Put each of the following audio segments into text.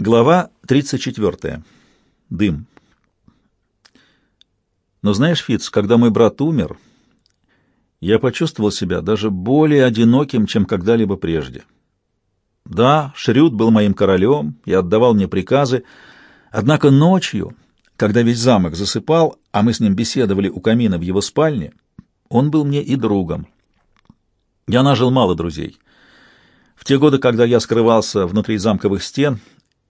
Глава 34. Дым. Но знаешь, Фиц, когда мой брат умер, я почувствовал себя даже более одиноким, чем когда-либо прежде. Да, Шрюд был моим королем и отдавал мне приказы, однако ночью, когда весь замок засыпал, а мы с ним беседовали у камина в его спальне, он был мне и другом. Я нажил мало друзей. В те годы, когда я скрывался внутри замковых стен,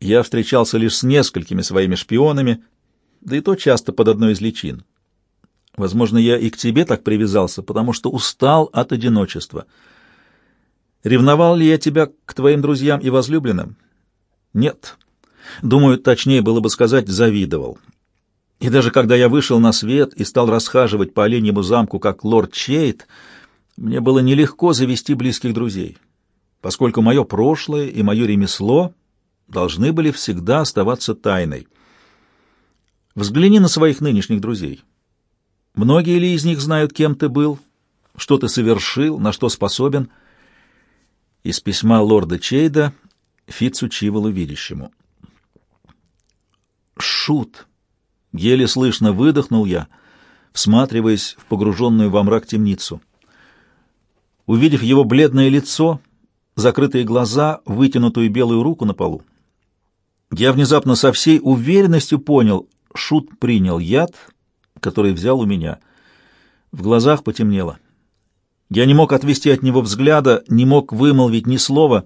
я встречался лишь с несколькими своими шпионами, да и то часто под одной из личин. Возможно, я и к тебе так привязался, потому что устал от одиночества. Ревновал ли я тебя к твоим друзьям и возлюбленным? Нет. Думаю, точнее было бы сказать, завидовал. И даже когда я вышел на свет и стал расхаживать по Оленьему замку как лорд Чейт, мне было нелегко завести близких друзей, поскольку мое прошлое и мое ремесло должны были всегда оставаться тайной. Взгляни на своих нынешних друзей. Многие ли из них знают, кем ты был, что ты совершил, на что способен? Из письма лорда Чейда Фицу Чиволу видящему. Шут! Еле слышно выдохнул я, всматриваясь в погруженную во мрак темницу. Увидев его бледное лицо, закрытые глаза, вытянутую белую руку на полу, я внезапно со всей уверенностью понял, Шут принял яд, который взял у меня. В глазах потемнело. Я не мог отвести от него взгляда, не мог вымолвить ни слова.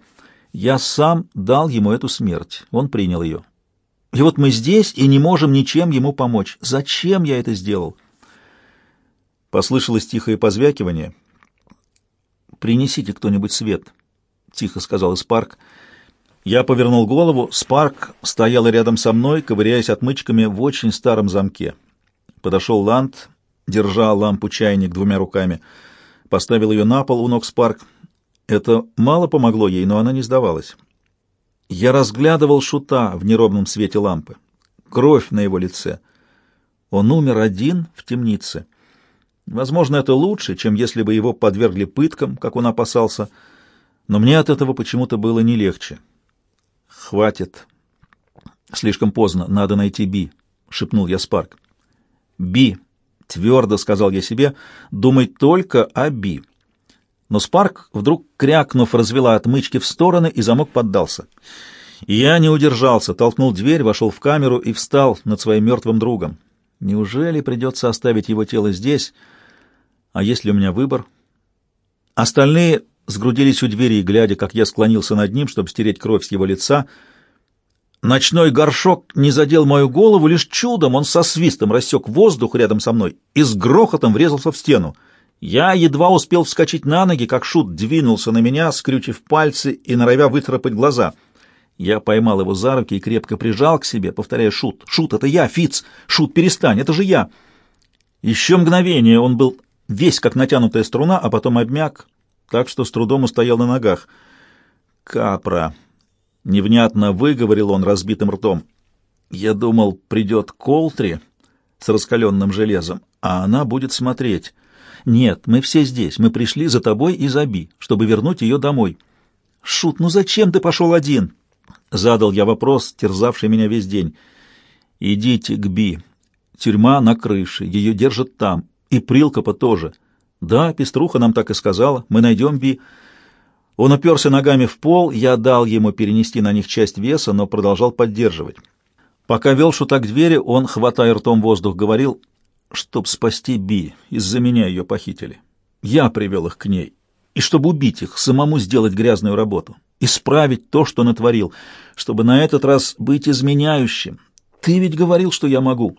Я сам дал ему эту смерть. Он принял ее. И вот мы здесь и не можем ничем ему помочь. Зачем я это сделал? Послышалось тихое позвякивание. «Принесите кто-нибудь свет», — тихо сказал Испарк. «Испарк». Я повернул голову. Спарк стояла рядом со мной, ковыряясь отмычками в очень старом замке. Подошел Ланд, держа лампу-чайник двумя руками. Поставил ее на пол у ног Спарк. Это мало помогло ей, но она не сдавалась. Я разглядывал шута в неровном свете лампы. Кровь на его лице. Он умер один в темнице. Возможно, это лучше, чем если бы его подвергли пыткам, как он опасался, но мне от этого почему-то было не легче. «Хватит. Слишком поздно. Надо найти Би», — шепнул я Спарк. «Би», — твердо сказал я себе, — «думай только о Би». Но Спарк, вдруг крякнув, развела отмычки в стороны, и замок поддался. Я не удержался, толкнул дверь, вошел в камеру и встал над своим мертвым другом. Неужели придется оставить его тело здесь? А есть ли у меня выбор? Остальные сгрудились у двери и, глядя, как я склонился над ним, чтобы стереть кровь с его лица, ночной горшок не задел мою голову, лишь чудом он со свистом рассек воздух рядом со мной и с грохотом врезался в стену. Я едва успел вскочить на ноги, как Шут двинулся на меня, скрючив пальцы и норовя выцарапать глаза. Я поймал его за руки и крепко прижал к себе, повторяя «Шут! Шут, это я, Фиц! Шут, перестань, это же я!» Еще мгновение он был весь как натянутая струна, а потом обмяк, так что с трудом устоял на ногах. «Капра!» — невнятно выговорил он разбитым ртом. «Я думал, придет Колтри с раскаленным железом, а она будет смотреть. Нет, мы все здесь, мы пришли за тобой и за Би, чтобы вернуть ее домой». «Шут, ну зачем ты пошел один?» — задал я вопрос, терзавший меня весь день. «Идите к Би. Тюрьма на крыше, ее держат там. И Прилкопа тоже. «Да, пеструха нам так и сказала. Мы найдем Би». Он уперся ногами в пол, я дал ему перенести на них часть веса, но продолжал поддерживать. Пока вел шута к двери, он, хватая ртом воздух, говорил, «Чтоб спасти Би, из-за меня ее похитили. Я привел их к ней. И чтобы убить их, самому сделать грязную работу, исправить то, что натворил, чтобы на этот раз быть изменяющим. Ты ведь говорил, что я могу.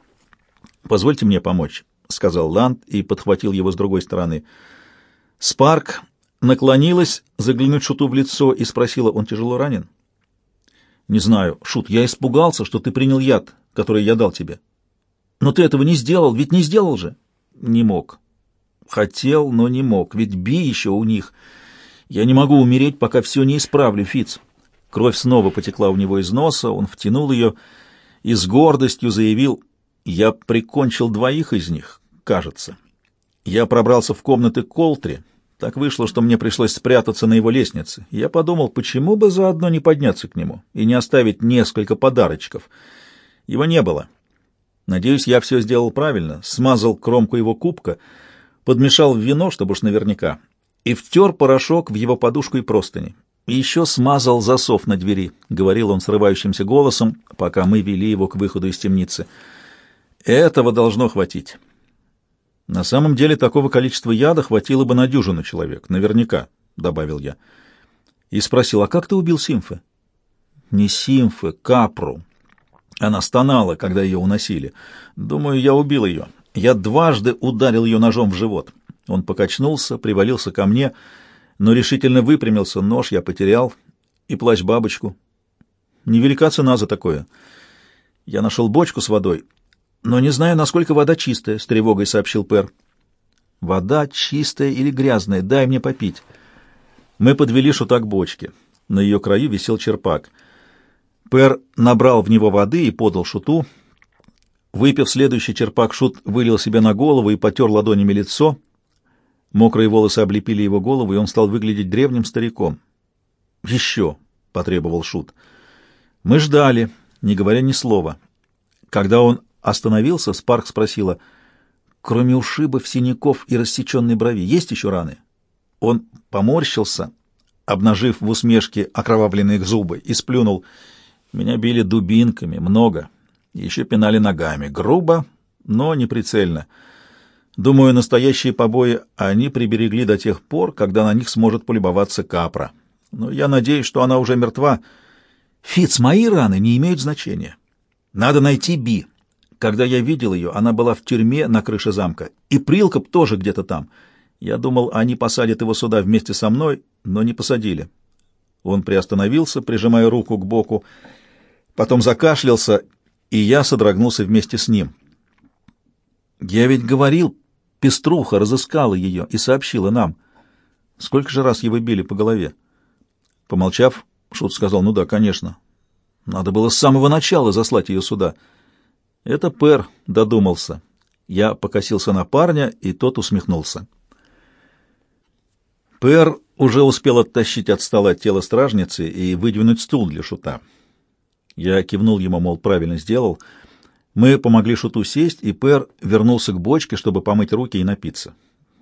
Позвольте мне помочь». — сказал Ланд и подхватил его с другой стороны. Спарк наклонилась заглянуть Шуту в лицо и спросила, он тяжело ранен? «Не знаю. Шут, я испугался, что ты принял яд, который я дал тебе. Но ты этого не сделал, ведь не сделал же?» «Не мог. Хотел, но не мог, ведь Би еще у них. Я не могу умереть, пока все не исправлю, Фиц. Кровь снова потекла у него из носа, он втянул ее и с гордостью заявил — я прикончил двоих из них, кажется. Я пробрался в комнаты Колтри, Так вышло, что мне пришлось спрятаться на его лестнице. Я подумал, почему бы заодно не подняться к нему и не оставить несколько подарочков. Его не было. Надеюсь, я все сделал правильно. Смазал кромку его кубка, подмешал в вино, чтобы уж наверняка, и втер порошок в его подушку и простыни. И еще смазал засов на двери, — говорил он срывающимся голосом, пока мы вели его к выходу из темницы. Этого должно хватить. На самом деле такого количества яда хватило бы на дюжину человек, наверняка, — добавил я. И спросил, а как ты убил Симфы? Не Симфы, Капру. Она стонала, когда ее уносили. Думаю, я убил ее. Я дважды ударил ее ножом в живот. Он покачнулся, привалился ко мне, но решительно выпрямился. Нож я потерял и плащ-бабочку. Невелика цена за такое. Я нашел бочку с водой но не знаю, насколько вода чистая, — с тревогой сообщил Пер. Вода чистая или грязная, дай мне попить. Мы подвели шута к бочке. На ее краю висел черпак. Пер набрал в него воды и подал шуту. Выпив следующий черпак, шут вылил себе на голову и потер ладонями лицо. Мокрые волосы облепили его голову, и он стал выглядеть древним стариком. «Еще!» — потребовал шут. Мы ждали, не говоря ни слова. Когда он Остановился, Спарк спросила, «Кроме ушибов, синяков и рассеченной брови, есть еще раны?» Он поморщился, обнажив в усмешке окровавленные зубы, и сплюнул. «Меня били дубинками, много. Еще пинали ногами. Грубо, но неприцельно. Думаю, настоящие побои они приберегли до тех пор, когда на них сможет полюбоваться Капра. Но я надеюсь, что она уже мертва. Фиц, мои раны не имеют значения. Надо найти Би». Когда я видел ее, она была в тюрьме на крыше замка, и Прилкоп тоже где-то там. Я думал, они посадят его сюда вместе со мной, но не посадили. Он приостановился, прижимая руку к боку, потом закашлялся, и я содрогнулся вместе с ним. Я ведь говорил, Пеструха разыскала ее и сообщила нам. Сколько же раз его били по голове? Помолчав, Шут сказал, ну да, конечно. Надо было с самого начала заслать ее сюда. — это Пер додумался. Я покосился на парня, и тот усмехнулся. Пер уже успел оттащить от стола тело стражницы и выдвинуть стул для шута. Я кивнул ему, мол, правильно сделал. Мы помогли шуту сесть, и Пер вернулся к бочке, чтобы помыть руки и напиться.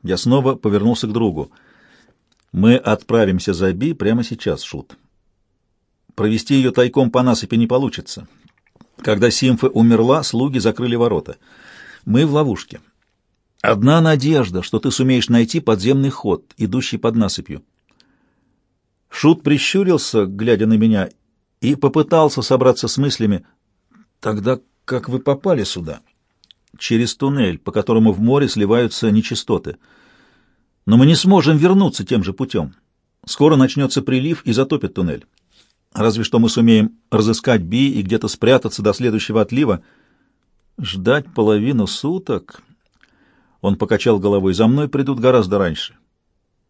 Я снова повернулся к другу. Мы отправимся за Би прямо сейчас, шут. Провести ее тайком по насыпи не получится. Когда Симфа умерла, слуги закрыли ворота. Мы в ловушке. Одна надежда, что ты сумеешь найти подземный ход, идущий под насыпью. Шут прищурился, глядя на меня, и попытался собраться с мыслями. Тогда как вы попали сюда? Через туннель, по которому в море сливаются нечистоты. Но мы не сможем вернуться тем же путем. Скоро начнется прилив и затопит туннель. Разве что мы сумеем разыскать Би и где-то спрятаться до следующего отлива. Ждать половину суток... Он покачал головой. За мной придут гораздо раньше.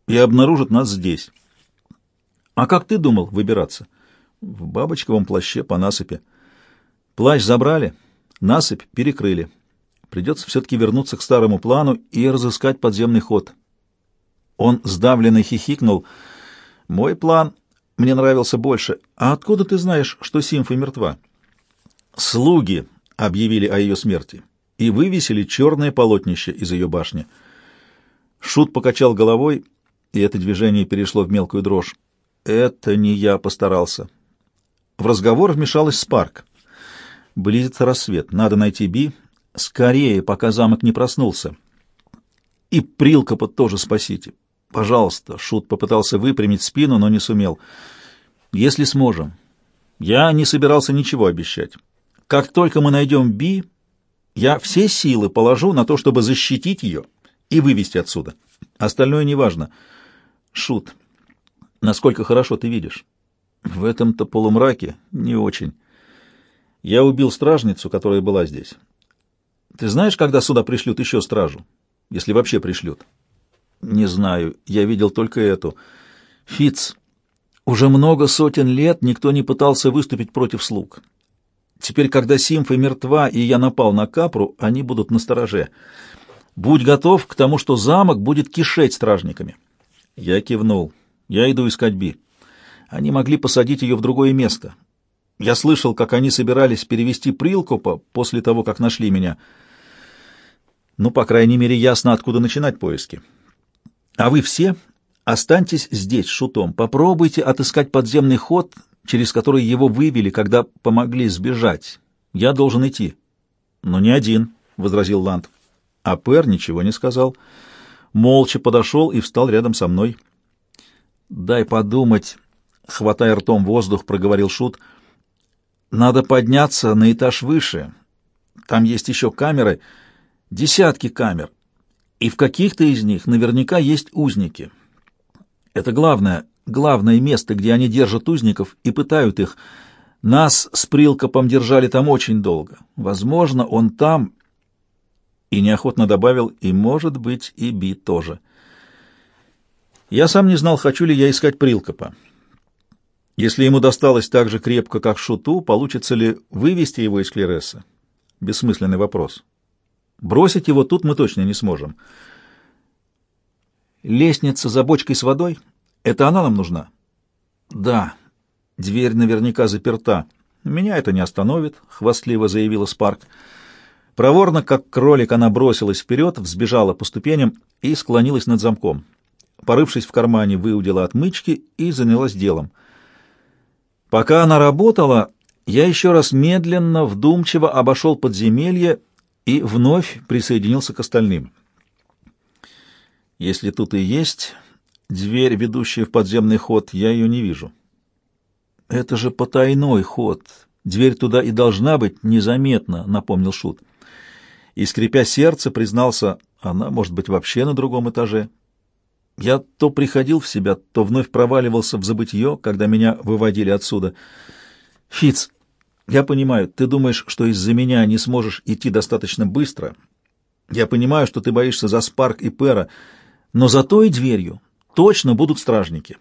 И обнаружат нас здесь. А как ты думал выбираться? В бабочковом плаще по насыпи. Плащ забрали, насыпь перекрыли. Придется все-таки вернуться к старому плану и разыскать подземный ход. Он сдавленно хихикнул. Мой план мне нравился больше. А откуда ты знаешь, что Симфа мертва? Слуги объявили о ее смерти и вывесили черное полотнище из ее башни. Шут покачал головой, и это движение перешло в мелкую дрожь. Это не я постарался. В разговор вмешалась Спарк. Близится рассвет. Надо найти Би. Скорее, пока замок не проснулся. И Прилкопа тоже спасите. Пожалуйста, Шут попытался выпрямить спину, но не сумел. Если сможем. Я не собирался ничего обещать. Как только мы найдем Би, я все силы положу на то, чтобы защитить ее и вывести отсюда. Остальное неважно. Шут, насколько хорошо ты видишь? В этом-то полумраке не очень. Я убил стражницу, которая была здесь. Ты знаешь, когда сюда пришлют еще стражу? Если вообще пришлют. Не знаю, я видел только эту. Фиц, уже много сотен лет никто не пытался выступить против слуг. Теперь, когда Симфа мертва и я напал на Капру, они будут настороже. Будь готов к тому, что замок будет кишеть стражниками. Я кивнул. Я иду искать Би. Они могли посадить ее в другое место. Я слышал, как они собирались перевести Прилкопа после того, как нашли меня. Ну, по крайней мере, ясно, откуда начинать поиски. А вы все останьтесь здесь, шутом. Попробуйте отыскать подземный ход, через который его вывели, когда помогли сбежать. Я должен идти. Но не один, — возразил Ланд. А Пэр ничего не сказал. Молча подошел и встал рядом со мной. «Дай подумать», — хватая ртом воздух, проговорил Шут. «Надо подняться на этаж выше. Там есть еще камеры, десятки камер, и в каких-то из них наверняка есть узники. Это главное, главное место, где они держат узников и пытают их. Нас с Прилкопом держали там очень долго. Возможно, он там и неохотно добавил, и, может быть, и Би тоже. Я сам не знал, хочу ли я искать Прилкопа. Если ему досталось так же крепко, как Шуту, получится ли вывести его из Клереса? Бессмысленный вопрос. Бросить его тут мы точно не сможем. Лестница за бочкой с водой — это она нам нужна? Да. Дверь наверняка заперта. Меня это не остановит, — хвастливо заявила Спарк. — Проворно, как кролик, она бросилась вперед, взбежала по ступеням и склонилась над замком. Порывшись в кармане, выудила отмычки и занялась делом. Пока она работала, я еще раз медленно, вдумчиво обошел подземелье и вновь присоединился к остальным. Если тут и есть дверь, ведущая в подземный ход, я ее не вижу. Это же потайной ход. Дверь туда и должна быть незаметна, напомнил Шут и, скрипя сердце, признался, она, может быть, вообще на другом этаже. Я то приходил в себя, то вновь проваливался в забытье, когда меня выводили отсюда. Фиц, я понимаю, ты думаешь, что из-за меня не сможешь идти достаточно быстро. Я понимаю, что ты боишься за Спарк и Пера, но за той дверью точно будут стражники.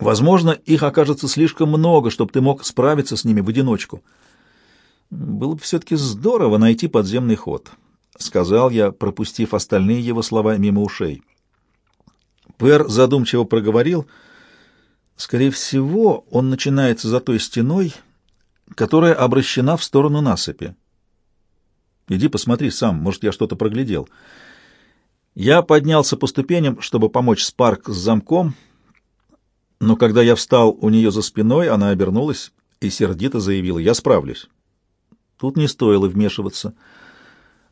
Возможно, их окажется слишком много, чтобы ты мог справиться с ними в одиночку. Было бы все-таки здорово найти подземный ход, — сказал я, пропустив остальные его слова мимо ушей. Пэр задумчиво проговорил. Скорее всего, он начинается за той стеной, которая обращена в сторону насыпи. Иди посмотри сам, может, я что-то проглядел. Я поднялся по ступеням, чтобы помочь Спарк с замком, но когда я встал у нее за спиной, она обернулась и сердито заявила, «Я справлюсь». Тут не стоило вмешиваться.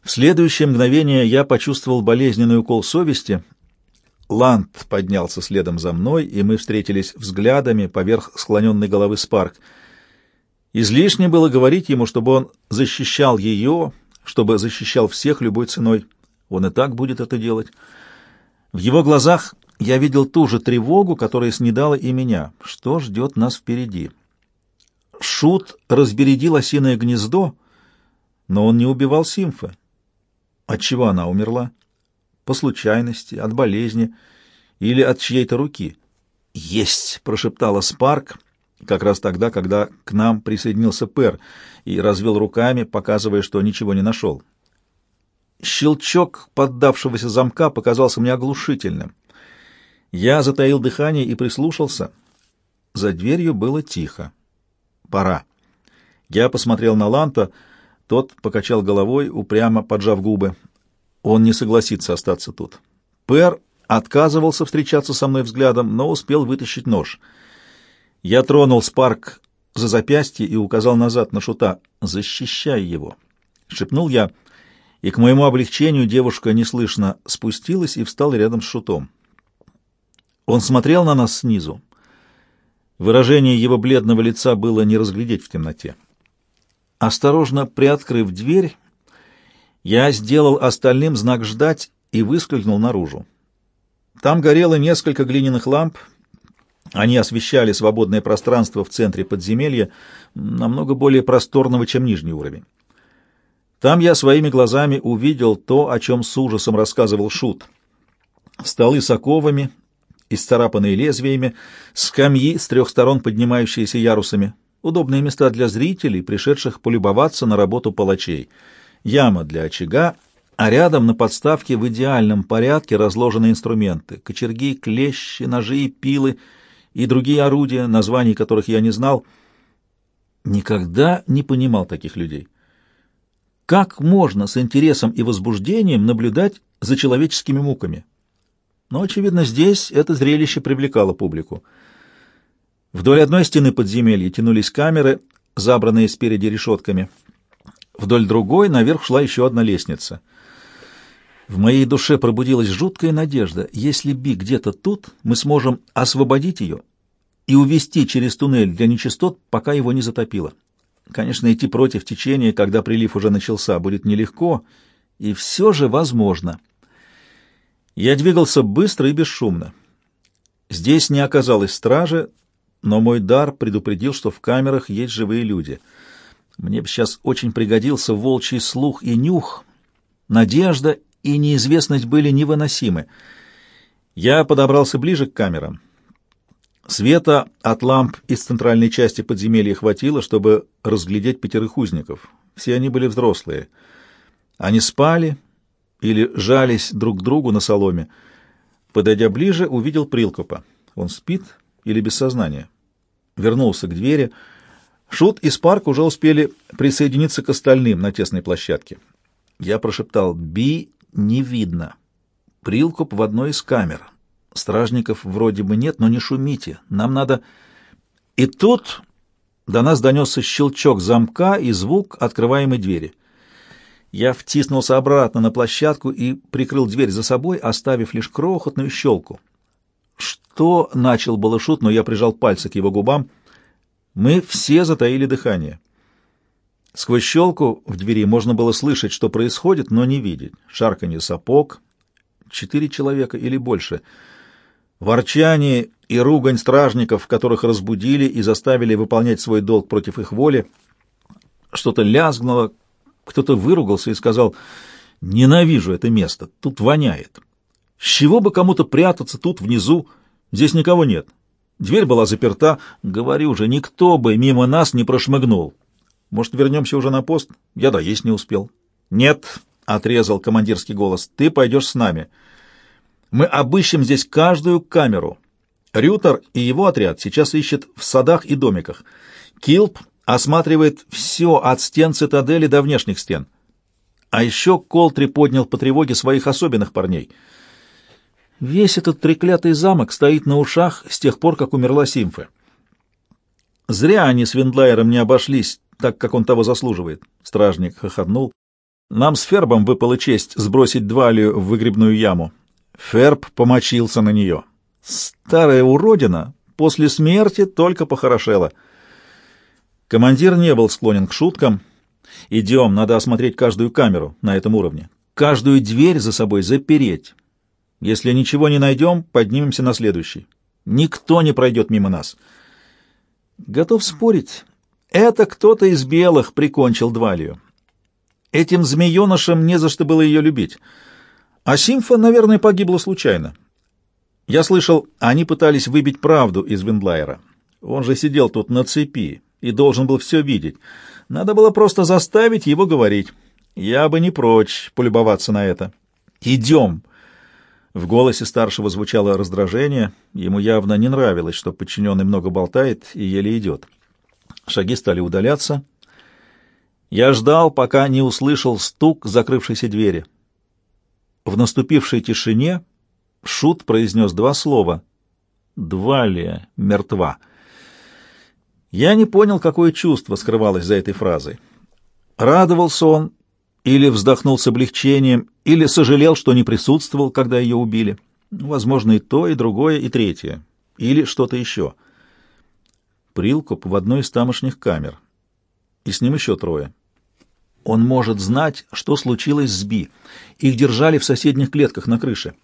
В следующее мгновение я почувствовал болезненный укол совести. Ланд поднялся следом за мной, и мы встретились взглядами поверх склоненной головы Спарк. Излишне было говорить ему, чтобы он защищал ее, чтобы защищал всех любой ценой. Он и так будет это делать. В его глазах я видел ту же тревогу, которая снедала и меня. Что ждет нас впереди? Шут разбередил осиное гнездо, но он не убивал Симфа. От чего она умерла? По случайности, от болезни или от чьей-то руки? «Есть!» — прошептала Спарк, как раз тогда, когда к нам присоединился Пер и развел руками, показывая, что ничего не нашел. Щелчок поддавшегося замка показался мне оглушительным. Я затаил дыхание и прислушался. За дверью было тихо. Пора. Я посмотрел на Ланта, тот покачал головой, упрямо поджав губы. Он не согласится остаться тут. Пэр отказывался встречаться со мной взглядом, но успел вытащить нож. Я тронул Спарк за запястье и указал назад на шута. «Защищай его!» — шепнул я, и к моему облегчению девушка неслышно спустилась и встала рядом с шутом. Он смотрел на нас снизу. Выражение его бледного лица было не разглядеть в темноте. Осторожно приоткрыв дверь, я сделал остальным знак «ждать» и выскользнул наружу. Там горело несколько глиняных ламп. Они освещали свободное пространство в центре подземелья, намного более просторного, чем нижний уровень. Там я своими глазами увидел то, о чем с ужасом рассказывал Шут. Столы с оковами, исцарапанные лезвиями, скамьи с трех сторон поднимающиеся ярусами, удобные места для зрителей, пришедших полюбоваться на работу палачей, яма для очага а рядом на подставке в идеальном порядке разложены инструменты — кочерги, клещи, ножи и пилы и другие орудия, названий которых я не знал. Никогда не понимал таких людей. Как можно с интересом и возбуждением наблюдать за человеческими муками? Но, очевидно, здесь это зрелище привлекало публику. Вдоль одной стены подземелья тянулись камеры, забранные спереди решетками. Вдоль другой наверх шла еще одна лестница. В моей душе пробудилась жуткая надежда. Если Би где-то тут, мы сможем освободить ее и увести через туннель для нечистот, пока его не затопило. Конечно, идти против течения, когда прилив уже начался, будет нелегко, и все же возможно. Я двигался быстро и бесшумно. Здесь не оказалось стражи, но мой дар предупредил, что в камерах есть живые люди. Мне бы сейчас очень пригодился волчий слух и нюх. Надежда и неизвестность были невыносимы. Я подобрался ближе к камерам. Света от ламп из центральной части подземелья хватило, чтобы разглядеть пятерых узников. Все они были взрослые. Они спали или жались друг к другу на соломе. Подойдя ближе, увидел Прилкопа. Он спит или без сознания. Вернулся к двери. Шут и Спарк уже успели присоединиться к остальным на тесной площадке. Я прошептал «Би не видно». Прилкоп в одной из камер. Стражников вроде бы нет, но не шумите. Нам надо... И тут до нас донесся щелчок замка и звук открываемой двери. Я втиснулся обратно на площадку и прикрыл дверь за собой, оставив лишь крохотную щелку. Что начал было шут, но я прижал пальцы к его губам. Мы все затаили дыхание. Сквозь щелку в двери можно было слышать, что происходит, но не видеть. Шарканье сапог, четыре человека или больше — Ворчание и ругань стражников, которых разбудили и заставили выполнять свой долг против их воли. Что-то лязгнуло, кто-то выругался и сказал «Ненавижу это место, тут воняет. С чего бы кому-то прятаться тут внизу? Здесь никого нет. Дверь была заперта. Говорю же, никто бы мимо нас не прошмыгнул. Может, вернемся уже на пост? Я да есть не успел». «Нет», — отрезал командирский голос, — «ты пойдешь с нами». Мы обыщем здесь каждую камеру. Рютер и его отряд сейчас ищет в садах и домиках. Килп осматривает все от стен цитадели до внешних стен. А еще Колтри поднял по тревоге своих особенных парней. Весь этот треклятый замок стоит на ушах с тех пор, как умерла Симфа. Зря они с Виндлайером не обошлись, так как он того заслуживает. Стражник хохотнул. Нам с Фербом выпала честь сбросить Двалию в выгребную яму. Ферб помочился на нее. Старая уродина после смерти только похорошела. Командир не был склонен к шуткам. «Идем, надо осмотреть каждую камеру на этом уровне. Каждую дверь за собой запереть. Если ничего не найдем, поднимемся на следующий. Никто не пройдет мимо нас». Готов спорить, это кто-то из белых прикончил Двалию. Этим змеенышам не за что было ее любить. А Симфа, наверное, погибла случайно. Я слышал, они пытались выбить правду из Виндлайера. Он же сидел тут на цепи и должен был все видеть. Надо было просто заставить его говорить. Я бы не прочь полюбоваться на это. «Идем!» В голосе старшего звучало раздражение. Ему явно не нравилось, что подчиненный много болтает и еле идет. Шаги стали удаляться. Я ждал, пока не услышал стук закрывшейся двери. В наступившей тишине Шут произнес два слова. «Двалия мертва». Я не понял, какое чувство скрывалось за этой фразой. Радовался он или вздохнул с облегчением, или сожалел, что не присутствовал, когда ее убили. Возможно, и то, и другое, и третье. Или что-то еще. Прилкуп в одной из тамошних камер. И с ним еще трое. Он может знать, что случилось с Би. Их держали в соседних клетках на крыше.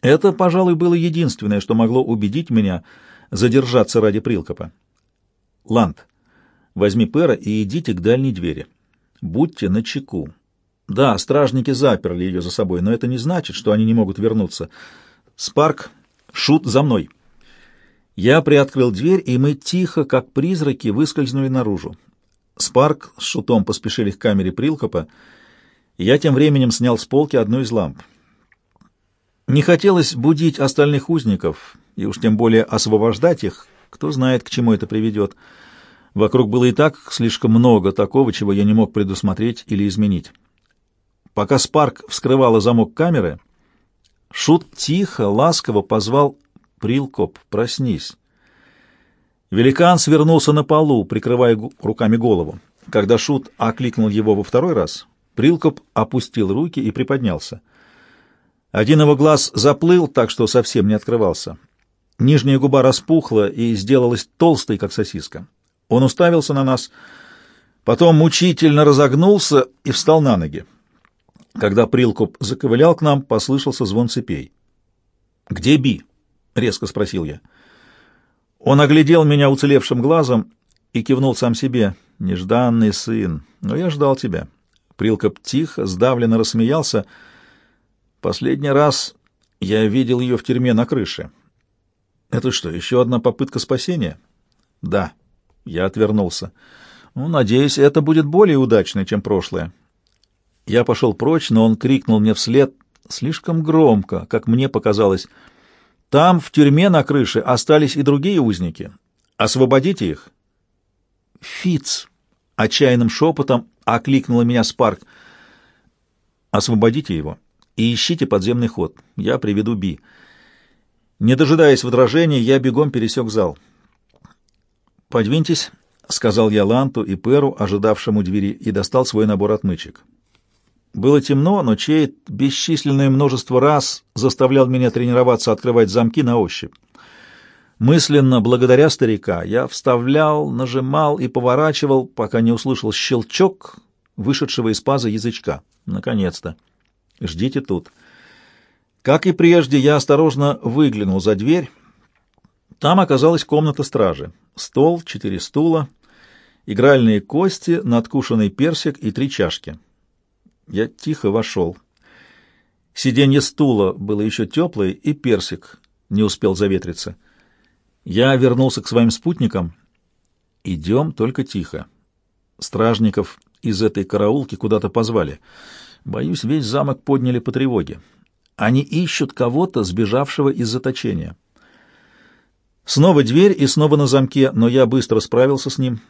Это, пожалуй, было единственное, что могло убедить меня задержаться ради Прилкопа. Ланд, возьми Пэра и идите к дальней двери. Будьте начеку. Да, стражники заперли ее за собой, но это не значит, что они не могут вернуться. Спарк, шут за мной. Я приоткрыл дверь, и мы тихо, как призраки, выскользнули наружу. Спарк с Шутом поспешили к камере Прилкопа. Я тем временем снял с полки одну из ламп. Не хотелось будить остальных узников, и уж тем более освобождать их, кто знает, к чему это приведет. Вокруг было и так слишком много такого, чего я не мог предусмотреть или изменить. Пока Спарк вскрывала замок камеры, Шут тихо, ласково позвал «Прилкоп, проснись». Великан свернулся на полу, прикрывая руками голову. Когда Шут окликнул его во второй раз, Прилкоп опустил руки и приподнялся. Один его глаз заплыл так, что совсем не открывался. Нижняя губа распухла и сделалась толстой, как сосиска. Он уставился на нас, потом мучительно разогнулся и встал на ноги. Когда Прилкоп заковылял к нам, послышался звон цепей. «Где Би?» — резко спросил я. Он оглядел меня уцелевшим глазом и кивнул сам себе. «Нежданный сын, но я ждал тебя». Прилкоп тихо, сдавленно рассмеялся. «Последний раз я видел ее в тюрьме на крыше». «Это что, еще одна попытка спасения?» «Да». Я отвернулся. «Ну, надеюсь, это будет более удачно, чем прошлое». Я пошел прочь, но он крикнул мне вслед слишком громко, как мне показалось. «Там, в тюрьме на крыше, остались и другие узники. Освободите их». «Фиц!» — отчаянным шепотом окликнула меня Спарк. «Освободите его и ищите подземный ход. Я приведу Би». Не дожидаясь возражений, я бегом пересек зал. «Подвиньтесь», — сказал я Ланту и Перу, ожидавшему двери, и достал свой набор отмычек. Было темно, но Чейт бесчисленное множество раз заставлял меня тренироваться открывать замки на ощупь. Мысленно, благодаря старика, я вставлял, нажимал и поворачивал, пока не услышал щелчок вышедшего из паза язычка. Наконец-то. Ждите тут. Как и прежде, я осторожно выглянул за дверь. Там оказалась комната стражи. Стол, четыре стула, игральные кости, надкушенный персик и три чашки. Я тихо вошел. Сиденье стула было еще теплое, и персик не успел заветриться. Я вернулся к своим спутникам. Идем только тихо. Стражников из этой караулки куда-то позвали. Боюсь, весь замок подняли по тревоге. Они ищут кого-то, сбежавшего из заточения. Снова дверь и снова на замке, но я быстро справился с ним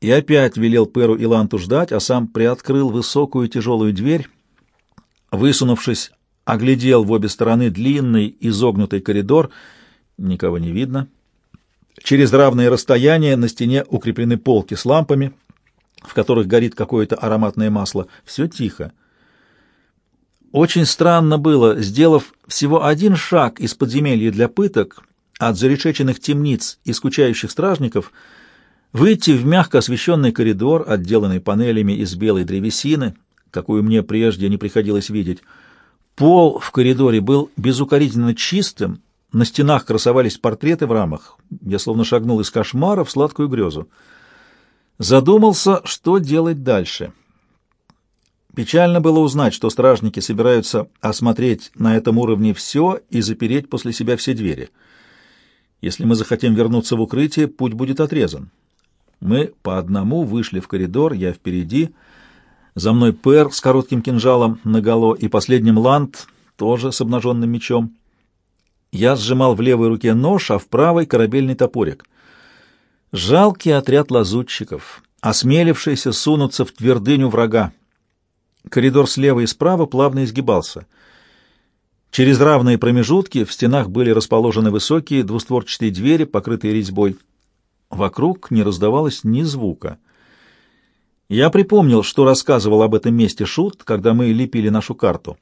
и опять велел Перу и Ланту ждать, а сам приоткрыл высокую тяжелую дверь, высунувшись, оглядел в обе стороны длинный изогнутый коридор, никого не видно. Через равные расстояния на стене укреплены полки с лампами, в которых горит какое-то ароматное масло. Все тихо. Очень странно было, сделав всего один шаг из подземелья для пыток, от зарешеченных темниц и скучающих стражников выйти в мягко освещенный коридор, отделанный панелями из белой древесины, какую мне прежде не приходилось видеть. Пол в коридоре был безукоризненно чистым, на стенах красовались портреты в рамах. Я словно шагнул из кошмара в сладкую грезу. Задумался, что делать дальше. Печально было узнать, что стражники собираются осмотреть на этом уровне все и запереть после себя все двери — если мы захотим вернуться в укрытие, путь будет отрезан. Мы по одному вышли в коридор, я впереди, за мной Пэр с коротким кинжалом наголо и последним Ланд, тоже с обнаженным мечом. Я сжимал в левой руке нож, а в правой — корабельный топорик. Жалкий отряд лазутчиков, осмелившийся сунуться в твердыню врага. Коридор слева и справа плавно изгибался — Через равные промежутки в стенах были расположены высокие двустворчатые двери, покрытые резьбой. Вокруг не раздавалось ни звука. Я припомнил, что рассказывал об этом месте Шут, когда мы лепили нашу карту.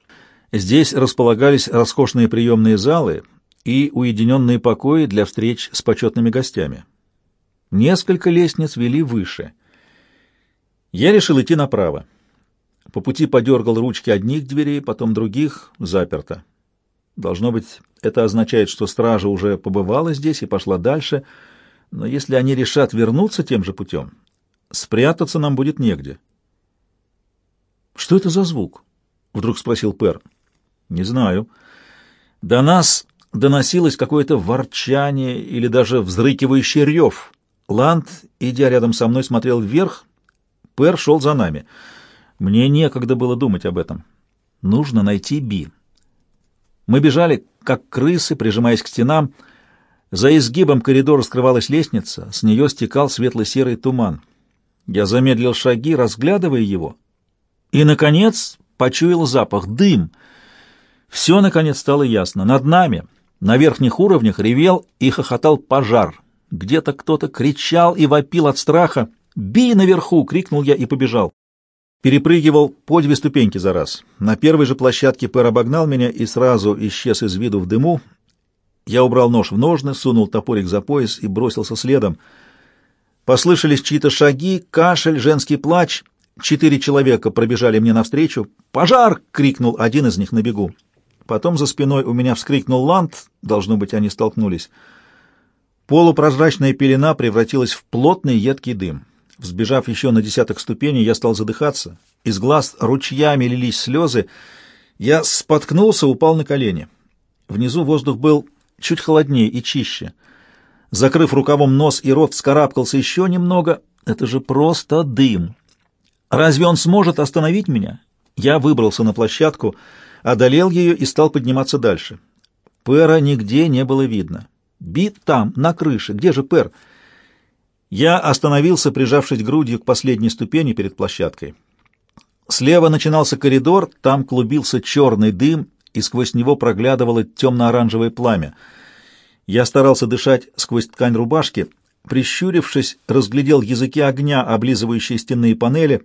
Здесь располагались роскошные приемные залы и уединенные покои для встреч с почетными гостями. Несколько лестниц вели выше. Я решил идти направо. По пути подергал ручки одних дверей, потом других, заперто. Должно быть, это означает, что стража уже побывала здесь и пошла дальше, но если они решат вернуться тем же путем, спрятаться нам будет негде. «Что это за звук?» — вдруг спросил Пер. «Не знаю. До нас доносилось какое-то ворчание или даже взрыкивающий рев. Ланд, идя рядом со мной, смотрел вверх, Пер шел за нами. Мне некогда было думать об этом. Нужно найти Би. Мы бежали, как крысы, прижимаясь к стенам. За изгибом коридора скрывалась лестница, с нее стекал светло-серый туман. Я замедлил шаги, разглядывая его, и, наконец, почуял запах, дым. Все, наконец, стало ясно. Над нами, на верхних уровнях, ревел и хохотал пожар. Где-то кто-то кричал и вопил от страха. «Бей наверху!» — крикнул я и побежал. Перепрыгивал по две ступеньки за раз. На первой же площадке Пэр обогнал меня и сразу исчез из виду в дыму. Я убрал нож в ножны, сунул топорик за пояс и бросился следом. Послышались чьи-то шаги, кашель, женский плач. Четыре человека пробежали мне навстречу. «Пожар!» — крикнул один из них на бегу. Потом за спиной у меня вскрикнул Ланд, должно быть, они столкнулись. Полупрозрачная пелена превратилась в плотный едкий дым. Взбежав еще на десяток ступеней, я стал задыхаться. Из глаз ручьями лились слезы. Я споткнулся, упал на колени. Внизу воздух был чуть холоднее и чище. Закрыв рукавом нос и рот, вскарабкался еще немного. Это же просто дым. Разве он сможет остановить меня? Я выбрался на площадку, одолел ее и стал подниматься дальше. Пэра нигде не было видно. Бит там, на крыше. Где же Пер? Я остановился, прижавшись грудью к последней ступени перед площадкой. Слева начинался коридор, там клубился черный дым, и сквозь него проглядывало темно-оранжевое пламя. Я старался дышать сквозь ткань рубашки, прищурившись, разглядел языки огня, облизывающие стенные панели.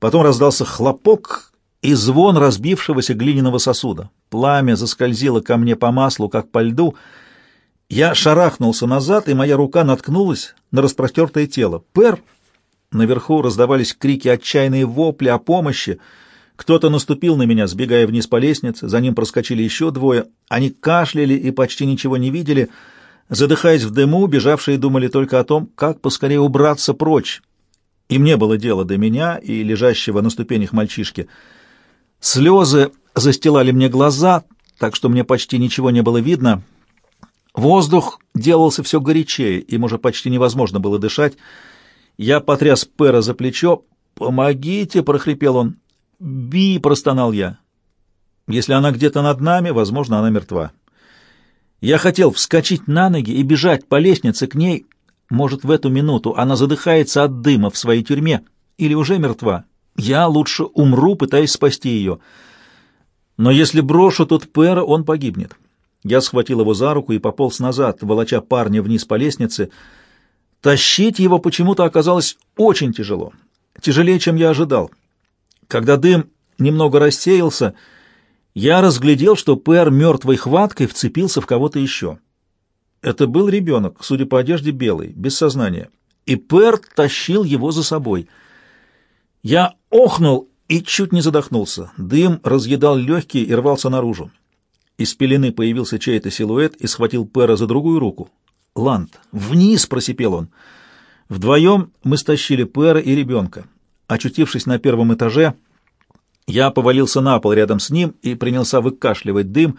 Потом раздался хлопок и звон разбившегося глиняного сосуда. Пламя заскользило ко мне по маслу, как по льду — я шарахнулся назад, и моя рука наткнулась на распростертое тело. «Пэр!» Наверху раздавались крики, отчаянные вопли о помощи. Кто-то наступил на меня, сбегая вниз по лестнице, за ним проскочили еще двое. Они кашляли и почти ничего не видели. Задыхаясь в дыму, бежавшие думали только о том, как поскорее убраться прочь. Им не было дела до меня и лежащего на ступенях мальчишки. Слезы застилали мне глаза, так что мне почти ничего не было видно — Воздух делался все горячее, им уже почти невозможно было дышать. Я потряс Пэра за плечо. «Помогите!» — прохрипел он. «Би!» — простонал я. «Если она где-то над нами, возможно, она мертва». Я хотел вскочить на ноги и бежать по лестнице к ней. Может, в эту минуту она задыхается от дыма в своей тюрьме или уже мертва. Я лучше умру, пытаясь спасти ее. Но если брошу тут Пэра, он погибнет. Я схватил его за руку и пополз назад, волоча парня вниз по лестнице. Тащить его почему-то оказалось очень тяжело. Тяжелее, чем я ожидал. Когда дым немного рассеялся, я разглядел, что Пэр мертвой хваткой вцепился в кого-то еще. Это был ребенок, судя по одежде белый, без сознания. И Пэр тащил его за собой. Я охнул и чуть не задохнулся. Дым разъедал легкие и рвался наружу. Из пелены появился чей-то силуэт и схватил Пэра за другую руку. «Ланд! Вниз!» — просипел он. Вдвоем мы стащили Пэра и ребенка. Очутившись на первом этаже, я повалился на пол рядом с ним и принялся выкашливать дым,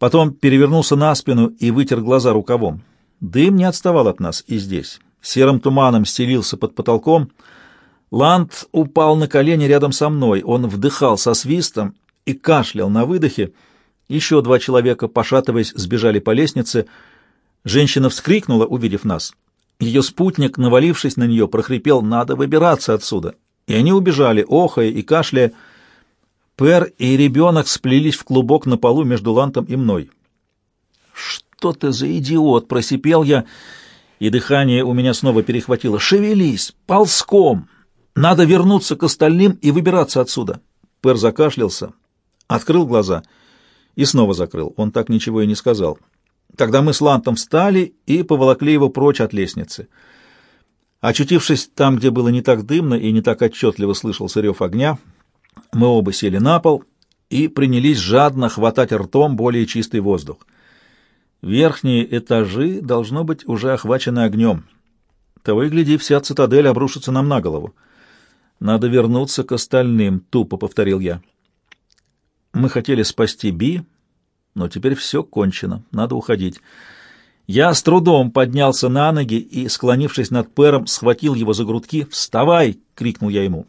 потом перевернулся на спину и вытер глаза рукавом. Дым не отставал от нас и здесь. Серым туманом стелился под потолком. Ланд упал на колени рядом со мной. Он вдыхал со свистом и кашлял на выдохе, еще два человека, пошатываясь, сбежали по лестнице. Женщина вскрикнула, увидев нас. Ее спутник, навалившись на нее, прохрипел «Надо выбираться отсюда!» И они убежали, охая и кашляя. Пер и ребенок сплелись в клубок на полу между Лантом и мной. «Что ты за идиот?» — просипел я, и дыхание у меня снова перехватило. «Шевелись! Ползком! Надо вернуться к остальным и выбираться отсюда!» Пер закашлялся, открыл глаза — и снова закрыл. Он так ничего и не сказал. Тогда мы с Лантом встали и поволокли его прочь от лестницы. Очутившись там, где было не так дымно и не так отчетливо слышался рев огня, мы оба сели на пол и принялись жадно хватать ртом более чистый воздух. Верхние этажи, должно быть, уже охвачены огнем. Того и гляди, вся цитадель обрушится нам на голову. Надо вернуться к остальным, — тупо повторил я. Мы хотели спасти Би, но теперь все кончено, надо уходить. Я с трудом поднялся на ноги и, склонившись над Пером, схватил его за грудки. «Вставай!» — крикнул я ему.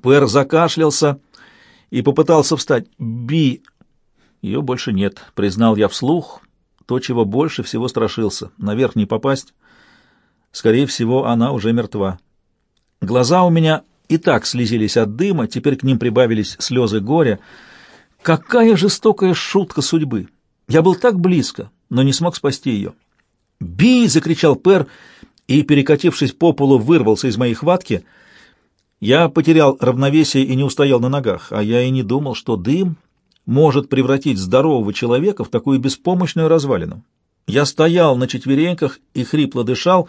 Пэр закашлялся и попытался встать. «Би!» Ее больше нет, признал я вслух, то, чего больше всего страшился. Наверх не попасть. Скорее всего, она уже мертва. Глаза у меня и так слезились от дыма, теперь к ним прибавились слезы горя. Какая жестокая шутка судьбы! Я был так близко, но не смог спасти ее. «Би!» — закричал Пер и, перекатившись по полу, вырвался из моей хватки. Я потерял равновесие и не устоял на ногах, а я и не думал, что дым может превратить здорового человека в такую беспомощную развалину. Я стоял на четвереньках и хрипло дышал.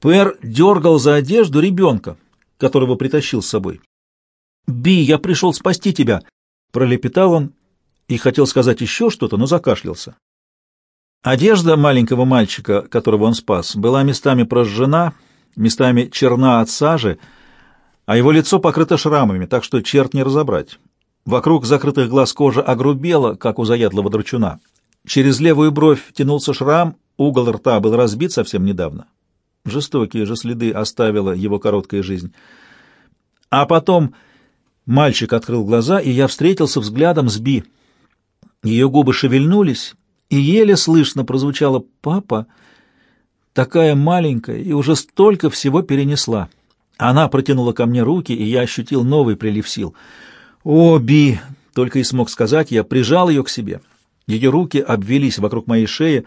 Пер дергал за одежду ребенка, которого притащил с собой. «Би, я пришел спасти тебя!» — пролепетал он и хотел сказать еще что-то, но закашлялся. Одежда маленького мальчика, которого он спас, была местами прожжена, местами черна от сажи, а его лицо покрыто шрамами, так что черт не разобрать. Вокруг закрытых глаз кожа огрубела, как у заядлого драчуна. Через левую бровь тянулся шрам, угол рта был разбит совсем недавно. Жестокие же следы оставила его короткая жизнь. А потом мальчик открыл глаза, и я встретился взглядом с Би. Ее губы шевельнулись, и еле слышно прозвучало «папа». Такая маленькая и уже столько всего перенесла. Она протянула ко мне руки, и я ощутил новый прилив сил — «О, Би!» — только и смог сказать я, прижал ее к себе. Ее руки обвелись вокруг моей шеи.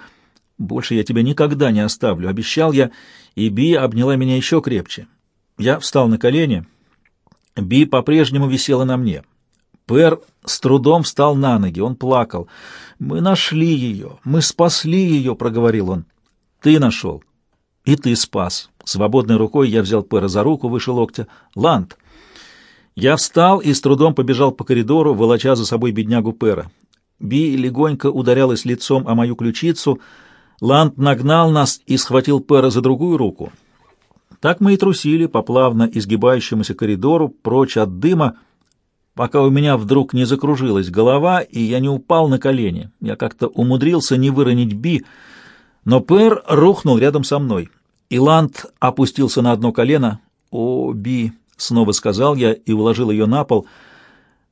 «Больше я тебя никогда не оставлю», — обещал я, и Би обняла меня еще крепче. Я встал на колени. Би по-прежнему висела на мне. Пэр с трудом встал на ноги, он плакал. «Мы нашли ее, мы спасли ее», — проговорил он. «Ты нашел, и ты спас». Свободной рукой я взял Пэра за руку выше локтя. «Ланд!» Я встал и с трудом побежал по коридору, волоча за собой беднягу Пера. Би легонько ударялась лицом о мою ключицу. Ланд нагнал нас и схватил Пера за другую руку. Так мы и трусили по плавно изгибающемуся коридору, прочь от дыма, пока у меня вдруг не закружилась голова, и я не упал на колени. Я как-то умудрился не выронить Би, но Пер рухнул рядом со мной. И Ланд опустился на одно колено. «О, Би!» — снова сказал я и уложил ее на пол.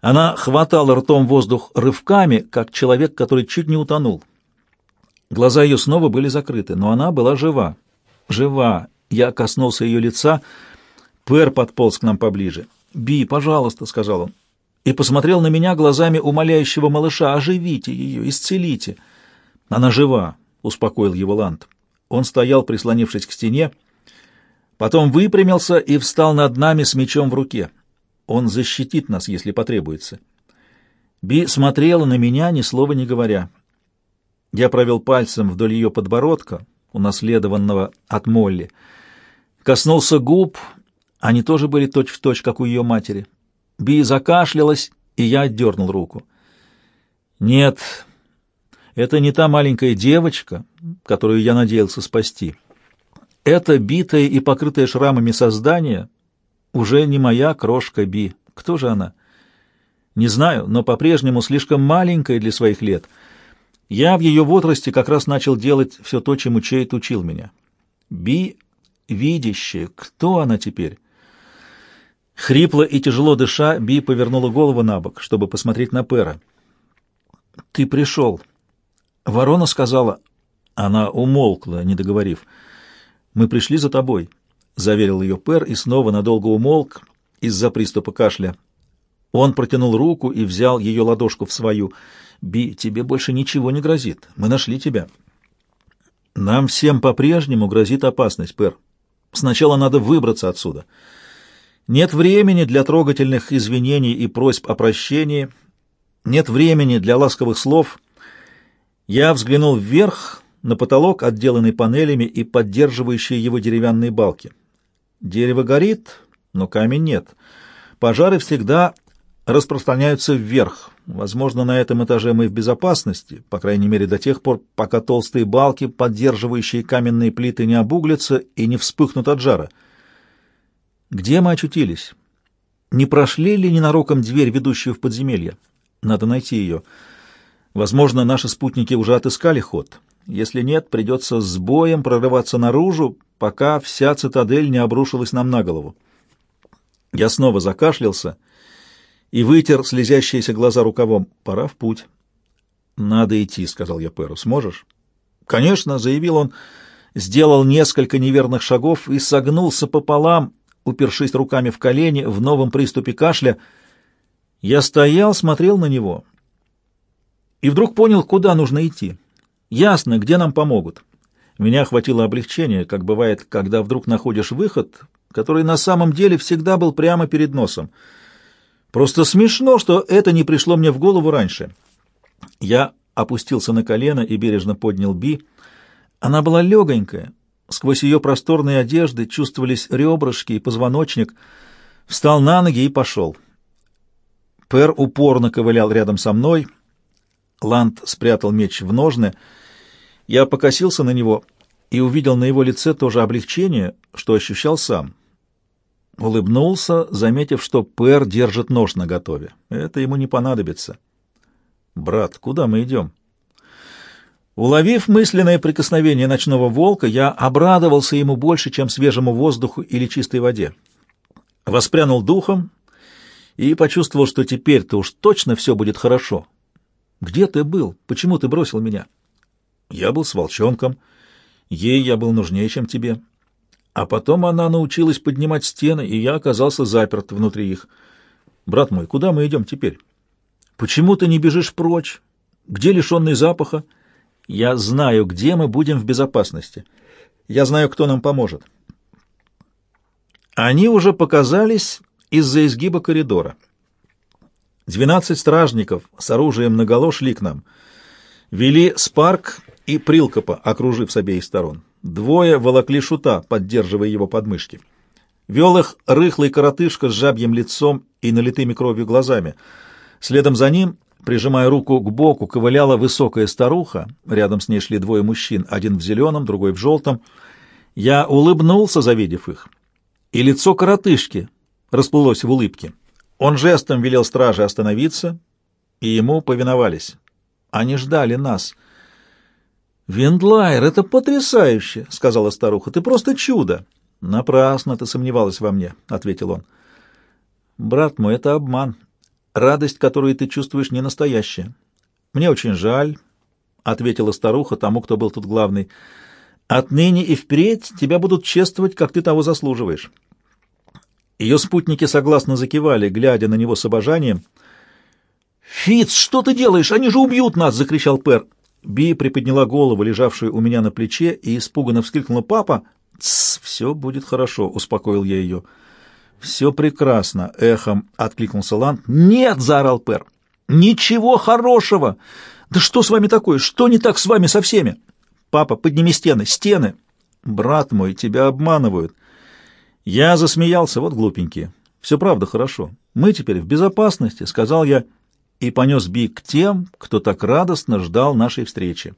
Она хватала ртом воздух рывками, как человек, который чуть не утонул. Глаза ее снова были закрыты, но она была жива. Жива. Я коснулся ее лица. Пэр подполз к нам поближе. «Би, пожалуйста», — сказал он. И посмотрел на меня глазами умоляющего малыша. «Оживите ее, исцелите». «Она жива», — успокоил его Ланд. Он стоял, прислонившись к стене, — Потом выпрямился и встал над нами с мечом в руке. Он защитит нас, если потребуется. Би смотрела на меня, ни слова не говоря. Я провел пальцем вдоль ее подбородка, унаследованного от Молли. Коснулся губ, они тоже были точь-в-точь, точь, как у ее матери. Би закашлялась, и я отдернул руку. «Нет, это не та маленькая девочка, которую я надеялся спасти». Это битое и покрытое шрамами создание уже не моя крошка Би. Кто же она? Не знаю, но по-прежнему слишком маленькая для своих лет. Я в ее возрасте как раз начал делать все то, чему Чейт учил меня. Би видящая. Кто она теперь? Хрипло и тяжело дыша, Би повернула голову на бок, чтобы посмотреть на Пера. «Ты пришел». Ворона сказала... Она умолкла, не договорив. «Мы пришли за тобой», — заверил ее Пер и снова надолго умолк из-за приступа кашля. Он протянул руку и взял ее ладошку в свою. «Би, тебе больше ничего не грозит. Мы нашли тебя». «Нам всем по-прежнему грозит опасность, Пер. Сначала надо выбраться отсюда. Нет времени для трогательных извинений и просьб о прощении. Нет времени для ласковых слов». Я взглянул вверх на потолок, отделанный панелями и поддерживающие его деревянные балки. Дерево горит, но камень нет. Пожары всегда распространяются вверх. Возможно, на этом этаже мы в безопасности, по крайней мере до тех пор, пока толстые балки, поддерживающие каменные плиты, не обуглятся и не вспыхнут от жара. Где мы очутились? Не прошли ли ненароком дверь, ведущую в подземелье? Надо найти ее. Возможно, наши спутники уже отыскали ход. Если нет, придется с боем прорываться наружу, пока вся цитадель не обрушилась нам на голову. Я снова закашлялся и вытер слезящиеся глаза рукавом. Пора в путь. «Надо идти», — сказал я Перу. «Сможешь?» «Конечно», — заявил он, сделал несколько неверных шагов и согнулся пополам, упершись руками в колени в новом приступе кашля. Я стоял, смотрел на него и вдруг понял, куда нужно идти. Ясно, где нам помогут. Меня охватило облегчение, как бывает, когда вдруг находишь выход, который на самом деле всегда был прямо перед носом. Просто смешно, что это не пришло мне в голову раньше. Я опустился на колено и бережно поднял Би. Она была легонькая. Сквозь ее просторные одежды чувствовались ребрышки и позвоночник. Встал на ноги и пошел. Пер упорно ковылял рядом со мной. Ланд спрятал меч в ножны — я покосился на него и увидел на его лице то же облегчение, что ощущал сам. Улыбнулся, заметив, что Пэр держит нож наготове. Это ему не понадобится. «Брат, куда мы идем?» Уловив мысленное прикосновение ночного волка, я обрадовался ему больше, чем свежему воздуху или чистой воде. Воспрянул духом и почувствовал, что теперь-то уж точно все будет хорошо. «Где ты был? Почему ты бросил меня?» Я был с волчонком. Ей я был нужнее, чем тебе. А потом она научилась поднимать стены, и я оказался заперт внутри их. Брат мой, куда мы идем теперь? Почему ты не бежишь прочь? Где лишенный запаха? Я знаю, где мы будем в безопасности. Я знаю, кто нам поможет. Они уже показались из-за изгиба коридора. Двенадцать стражников с оружием наголо шли к нам. Вели Спарк и Прилкопа, окружив с обеих сторон. Двое волокли шута, поддерживая его подмышки. Вел их рыхлый коротышка с жабьим лицом и налитыми кровью глазами. Следом за ним, прижимая руку к боку, ковыляла высокая старуха. Рядом с ней шли двое мужчин, один в зеленом, другой в желтом. Я улыбнулся, завидев их, и лицо коротышки расплылось в улыбке. Он жестом велел страже остановиться, и ему повиновались. Они ждали нас — «Виндлайер, это потрясающе!» — сказала старуха. «Ты просто чудо!» «Напрасно ты сомневалась во мне», — ответил он. «Брат мой, это обман. Радость, которую ты чувствуешь, не настоящая. Мне очень жаль», — ответила старуха тому, кто был тут главный. «Отныне и впредь тебя будут чествовать, как ты того заслуживаешь». Ее спутники согласно закивали, глядя на него с обожанием. «Фиц, что ты делаешь? Они же убьют нас!» — закричал Пер. Би приподняла голову, лежавшую у меня на плече, и испуганно вскрикнула «Папа!» «Тссс, все будет хорошо», — успокоил я ее. «Все прекрасно», — эхом откликнулся Ланд. «Нет!» — заорал Пер. «Ничего хорошего! Да что с вами такое? Что не так с вами со всеми?» «Папа, подними стены! Стены!» «Брат мой, тебя обманывают!» Я засмеялся, вот глупенькие. «Все правда хорошо. Мы теперь в безопасности», — сказал я, — и понес Би к тем, кто так радостно ждал нашей встречи.